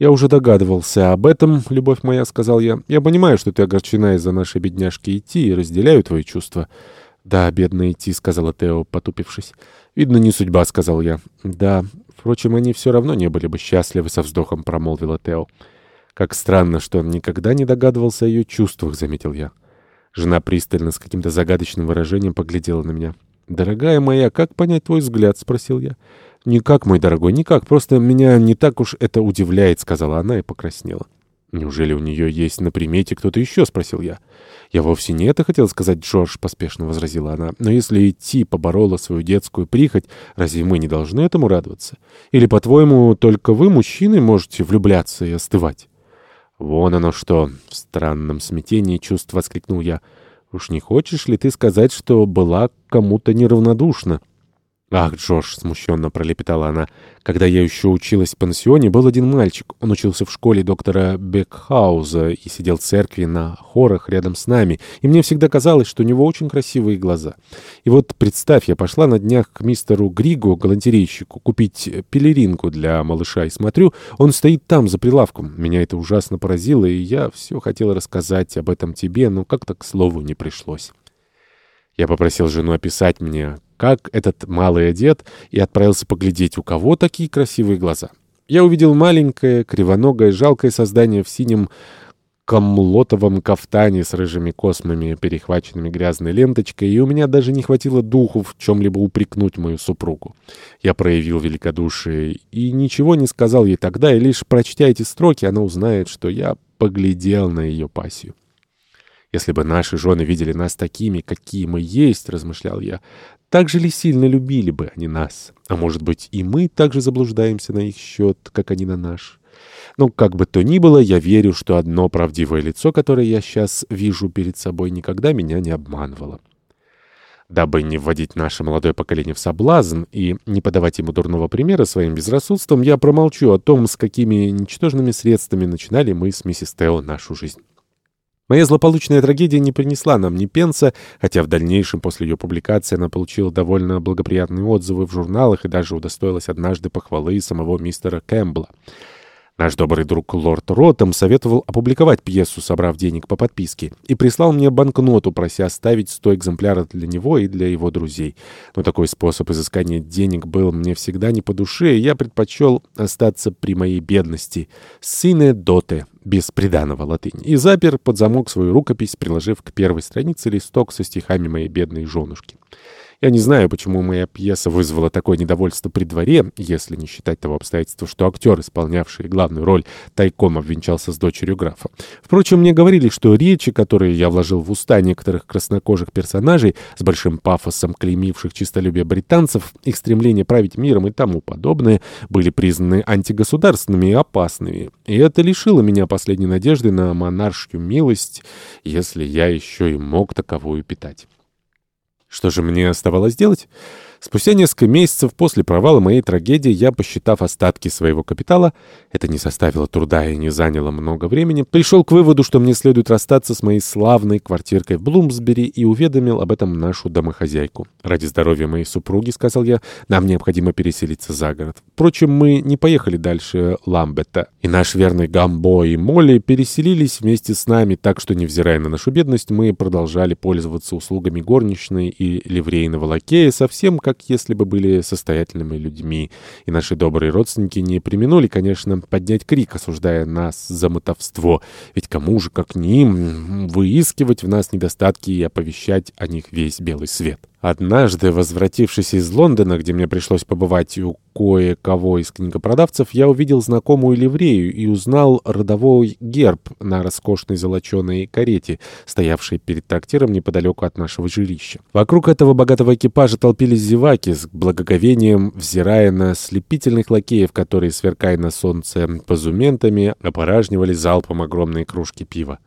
«Я уже догадывался об этом, любовь моя», — сказал я. «Я понимаю, что ты огорчена из-за нашей бедняжки идти и разделяю твои чувства». «Да, бедная идти», — сказала Тео, потупившись. «Видно, не судьба», — сказал я. «Да, впрочем, они все равно не были бы счастливы», — со вздохом промолвила Тео. «Как странно, что он никогда не догадывался о ее чувствах», — заметил я. Жена пристально с каким-то загадочным выражением поглядела на меня. «Дорогая моя, как понять твой взгляд?» — спросил я. «Никак, мой дорогой, никак. Просто меня не так уж это удивляет», — сказала она и покраснела. «Неужели у нее есть на примете кто-то еще?» — спросил я. «Я вовсе не это хотел сказать, Джордж», — поспешно возразила она. «Но если идти поборола свою детскую прихоть, разве мы не должны этому радоваться? Или, по-твоему, только вы, мужчины, можете влюбляться и остывать?» «Вон оно что!» — в странном смятении чувств воскликнул я. «Уж не хочешь ли ты сказать, что была кому-то неравнодушна?» «Ах, Джош!» — смущенно пролепетала она. «Когда я еще училась в пансионе, был один мальчик. Он учился в школе доктора Бекхауза и сидел в церкви на хорах рядом с нами. И мне всегда казалось, что у него очень красивые глаза. И вот, представь, я пошла на днях к мистеру Григу, галантерейщику, купить пелеринку для малыша. И смотрю, он стоит там, за прилавком. Меня это ужасно поразило, и я все хотела рассказать об этом тебе, но как-то к слову не пришлось». Я попросил жену описать мне, как этот малый одет, и отправился поглядеть, у кого такие красивые глаза. Я увидел маленькое, кривоногое, жалкое создание в синем камлотовом кафтане с рыжими космами, перехваченными грязной ленточкой, и у меня даже не хватило духу в чем-либо упрекнуть мою супругу. Я проявил великодушие и ничего не сказал ей тогда, и лишь прочтя эти строки, она узнает, что я поглядел на ее пассию. Если бы наши жены видели нас такими, какие мы есть, размышлял я, так же ли сильно любили бы они нас? А может быть, и мы также заблуждаемся на их счет, как они на наш? Но как бы то ни было, я верю, что одно правдивое лицо, которое я сейчас вижу перед собой, никогда меня не обманывало. Дабы не вводить наше молодое поколение в соблазн и не подавать ему дурного примера своим безрассудством, я промолчу о том, с какими ничтожными средствами начинали мы с миссис Тео нашу жизнь. Моя злополучная трагедия не принесла нам ни пенса, хотя в дальнейшем после ее публикации она получила довольно благоприятные отзывы в журналах и даже удостоилась однажды похвалы самого мистера Кэмпбелла. Наш добрый друг лорд Ротом советовал опубликовать пьесу, собрав денег по подписке, и прислал мне банкноту, прося оставить сто экземпляров для него и для его друзей. Но такой способ изыскания денег был мне всегда не по душе, и я предпочел остаться при моей бедности. «Сине доте» без приданого латынь, и запер под замок свою рукопись, приложив к первой странице листок со стихами моей бедной женушки. Я не знаю, почему моя пьеса вызвала такое недовольство при дворе, если не считать того обстоятельства, что актер, исполнявший главную роль, тайком обвенчался с дочерью графа. Впрочем, мне говорили, что речи, которые я вложил в уста некоторых краснокожих персонажей, с большим пафосом клеймивших чистолюбие британцев, их стремление править миром и тому подобное, были признаны антигосударственными и опасными. И это лишило меня последней надежды на монаршью милость, если я еще и мог таковую питать. Что же мне оставалось делать? Спустя несколько месяцев после провала моей трагедии я, посчитав остатки своего капитала, это не составило труда и не заняло много времени, пришел к выводу, что мне следует расстаться с моей славной квартиркой в Блумсбери и уведомил об этом нашу домохозяйку. «Ради здоровья моей супруги, — сказал я, — нам необходимо переселиться за город. Впрочем, мы не поехали дальше Ламбета, и наш верный Гамбо и Молли переселились вместе с нами, так что, невзирая на нашу бедность, мы продолжали пользоваться услугами горничной и ливрейного лакея совсем как как если бы были состоятельными людьми. И наши добрые родственники не применули, конечно, поднять крик, осуждая нас за мотовство. Ведь кому же, как ним, выискивать в нас недостатки и оповещать о них весь белый свет? Однажды, возвратившись из Лондона, где мне пришлось побывать у кое-кого из книгопродавцев, я увидел знакомую ливрею и узнал родовой герб на роскошной золоченой карете, стоявшей перед трактиром неподалеку от нашего жилища. Вокруг этого богатого экипажа толпились зеваки с благоговением, взирая на слепительных лакеев, которые, сверкая на солнце позументами, опоражнивали залпом огромные кружки пива.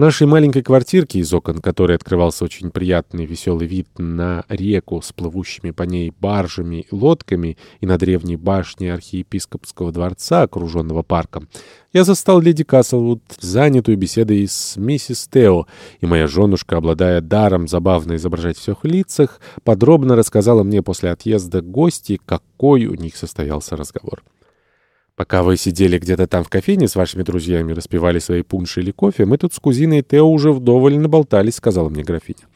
Нашей маленькой квартирке, из окон которой открывался очень приятный веселый вид на реку с плывущими по ней баржами и лодками и на древней башне архиепископского дворца, окруженного парком, я застал леди Каслвуд, занятую беседой с миссис Тео, и моя женушка, обладая даром забавно изображать все в лицах, подробно рассказала мне после отъезда гостей, какой у них состоялся разговор. Пока вы сидели где-то там в кофейне с вашими друзьями, распивали свои пунши или кофе, мы тут с кузиной Тео уже вдоволь наболтались, сказала мне графиня.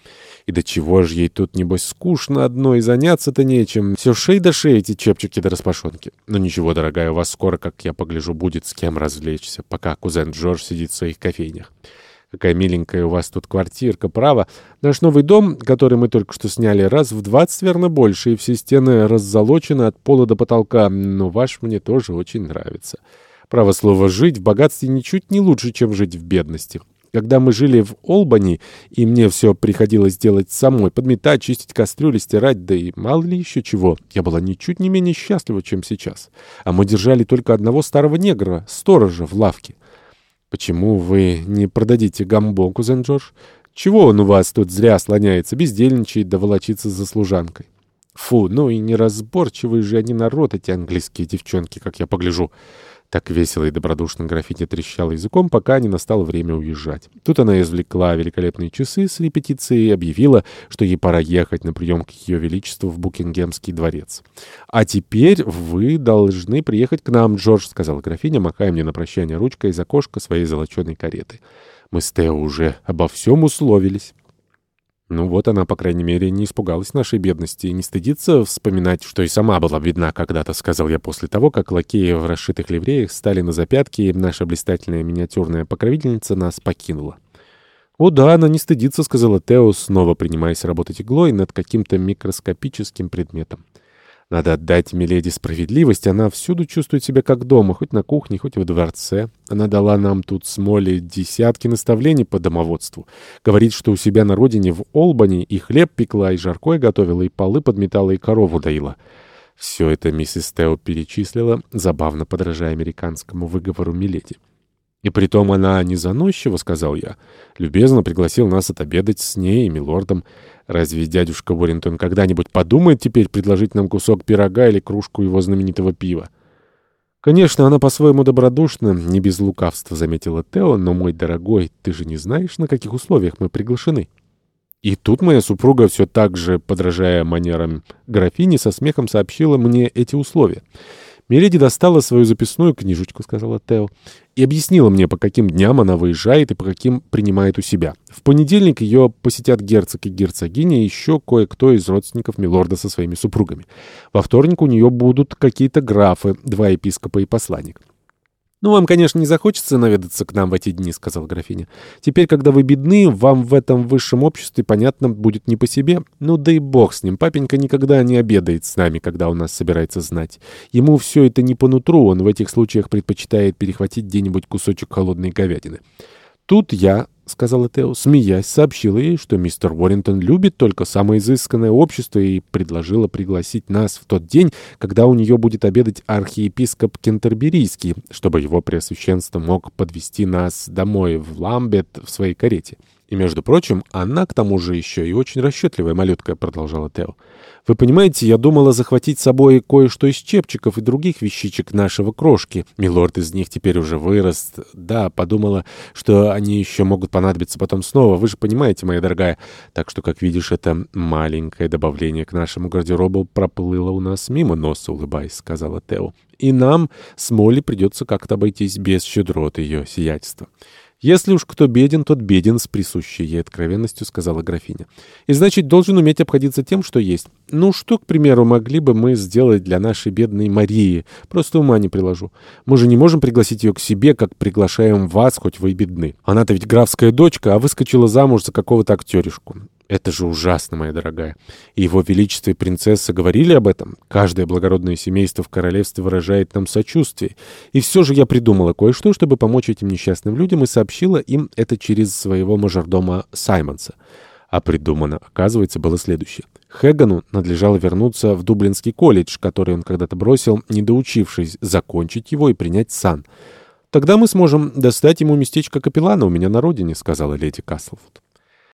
И до чего же ей тут, небось, скучно одной, заняться-то нечем. Все шей до шеи эти чепчики да распашонки. Но ну, ничего, дорогая, у вас скоро, как я погляжу, будет с кем развлечься, пока кузен Джордж сидит в своих кофейнях. Какая миленькая у вас тут квартирка, право. Наш новый дом, который мы только что сняли, раз в двадцать, верно, больше, и все стены раззолочены от пола до потолка, но ваш мне тоже очень нравится. Право слово, жить в богатстве ничуть не лучше, чем жить в бедности. Когда мы жили в Олбани, и мне все приходилось делать самой, подметать, чистить кастрюли, стирать, да и мало ли еще чего, я была ничуть не менее счастлива, чем сейчас. А мы держали только одного старого негра, сторожа в лавке. «Почему вы не продадите гамбо, кузен Джордж? Чего он у вас тут зря слоняется, бездельничает да волочится за служанкой?» «Фу, ну и неразборчивый же они народ, эти английские девчонки, как я погляжу». Так весело и добродушно графиня трещала языком, пока не настало время уезжать. Тут она извлекла великолепные часы с репетицией и объявила, что ей пора ехать на прием к ее величеству в Букингемский дворец. «А теперь вы должны приехать к нам, Джордж», — сказала графиня, махая мне на прощание ручкой из окошка своей золоченой кареты. Мы с Тео уже обо всем условились. Ну вот она, по крайней мере, не испугалась нашей бедности и не стыдится вспоминать, что и сама была бедна когда-то, сказал я после того, как лакеи в расшитых ливреях стали на запятки, и наша блистательная миниатюрная покровительница нас покинула. «О да, она не стыдится», — сказала Тео, снова принимаясь работать иглой над каким-то микроскопическим предметом. Надо отдать Миледи справедливость, она всюду чувствует себя как дома, хоть на кухне, хоть во дворце. Она дала нам тут с Молли десятки наставлений по домоводству. Говорит, что у себя на родине в Олбани и хлеб пекла, и жаркое готовила, и полы подметала, и корову доила. Все это миссис Тео перечислила, забавно подражая американскому выговору Миледи. И притом она не заносчива, сказал я. Любезно пригласил нас отобедать с ней и милордом. Разве дядюшка Уоррентон когда-нибудь подумает теперь предложить нам кусок пирога или кружку его знаменитого пива? Конечно, она по-своему добродушна, не без лукавства, заметила Тео, но, мой дорогой, ты же не знаешь, на каких условиях мы приглашены. И тут моя супруга, все так же, подражая манерам графини, со смехом сообщила мне эти условия. Миледи достала свою записную книжечку, сказала Тео, и объяснила мне, по каким дням она выезжает и по каким принимает у себя. В понедельник ее посетят герцог и герцогиня и еще кое-кто из родственников Милорда со своими супругами. Во вторник у нее будут какие-то графы, два епископа и посланник. «Ну, вам, конечно, не захочется наведаться к нам в эти дни», — сказал графиня. «Теперь, когда вы бедны, вам в этом высшем обществе, понятно, будет не по себе. Ну, да и бог с ним. Папенька никогда не обедает с нами, когда у нас собирается знать. Ему все это не по нутру, он в этих случаях предпочитает перехватить где-нибудь кусочек холодной говядины». Тут я — сказала Тео, смеясь, сообщила ей, что мистер Уоррингтон любит только самое изысканное общество и предложила пригласить нас в тот день, когда у нее будет обедать архиепископ Кентерберийский, чтобы его преосвященство мог подвести нас домой в Ламбет в своей карете. И, между прочим, она, к тому же, еще и очень расчетливая малютка, — продолжала Тео. Вы понимаете, я думала захватить с собой кое-что из чепчиков и других вещичек нашего крошки. Милорд из них теперь уже вырос. Да, подумала, что они еще могут понадобиться потом снова. Вы же понимаете, моя дорогая. Так что, как видишь, это маленькое добавление к нашему гардеробу проплыло у нас мимо носа, улыбаясь, — сказала Тео. И нам с Молли придется как-то обойтись без щедрот ее сиятельства. «Если уж кто беден, тот беден с присущей ей откровенностью», — сказала графиня. «И значит, должен уметь обходиться тем, что есть. Ну, что, к примеру, могли бы мы сделать для нашей бедной Марии? Просто ума не приложу. Мы же не можем пригласить ее к себе, как приглашаем вас, хоть вы и бедны. Она-то ведь графская дочка, а выскочила замуж за какого-то актеришку. Это же ужасно, моя дорогая. И его величество и принцесса говорили об этом. Каждое благородное семейство в королевстве выражает нам сочувствие. И все же я придумала кое-что, чтобы помочь этим несчастным людям, и сообщила им это через своего мажордома Саймонса. А придумано, оказывается, было следующее. Хегану надлежало вернуться в Дублинский колледж, который он когда-то бросил, не доучившись, закончить его и принять сан. «Тогда мы сможем достать ему местечко капеллана у меня на родине», — сказала леди Каслфуд.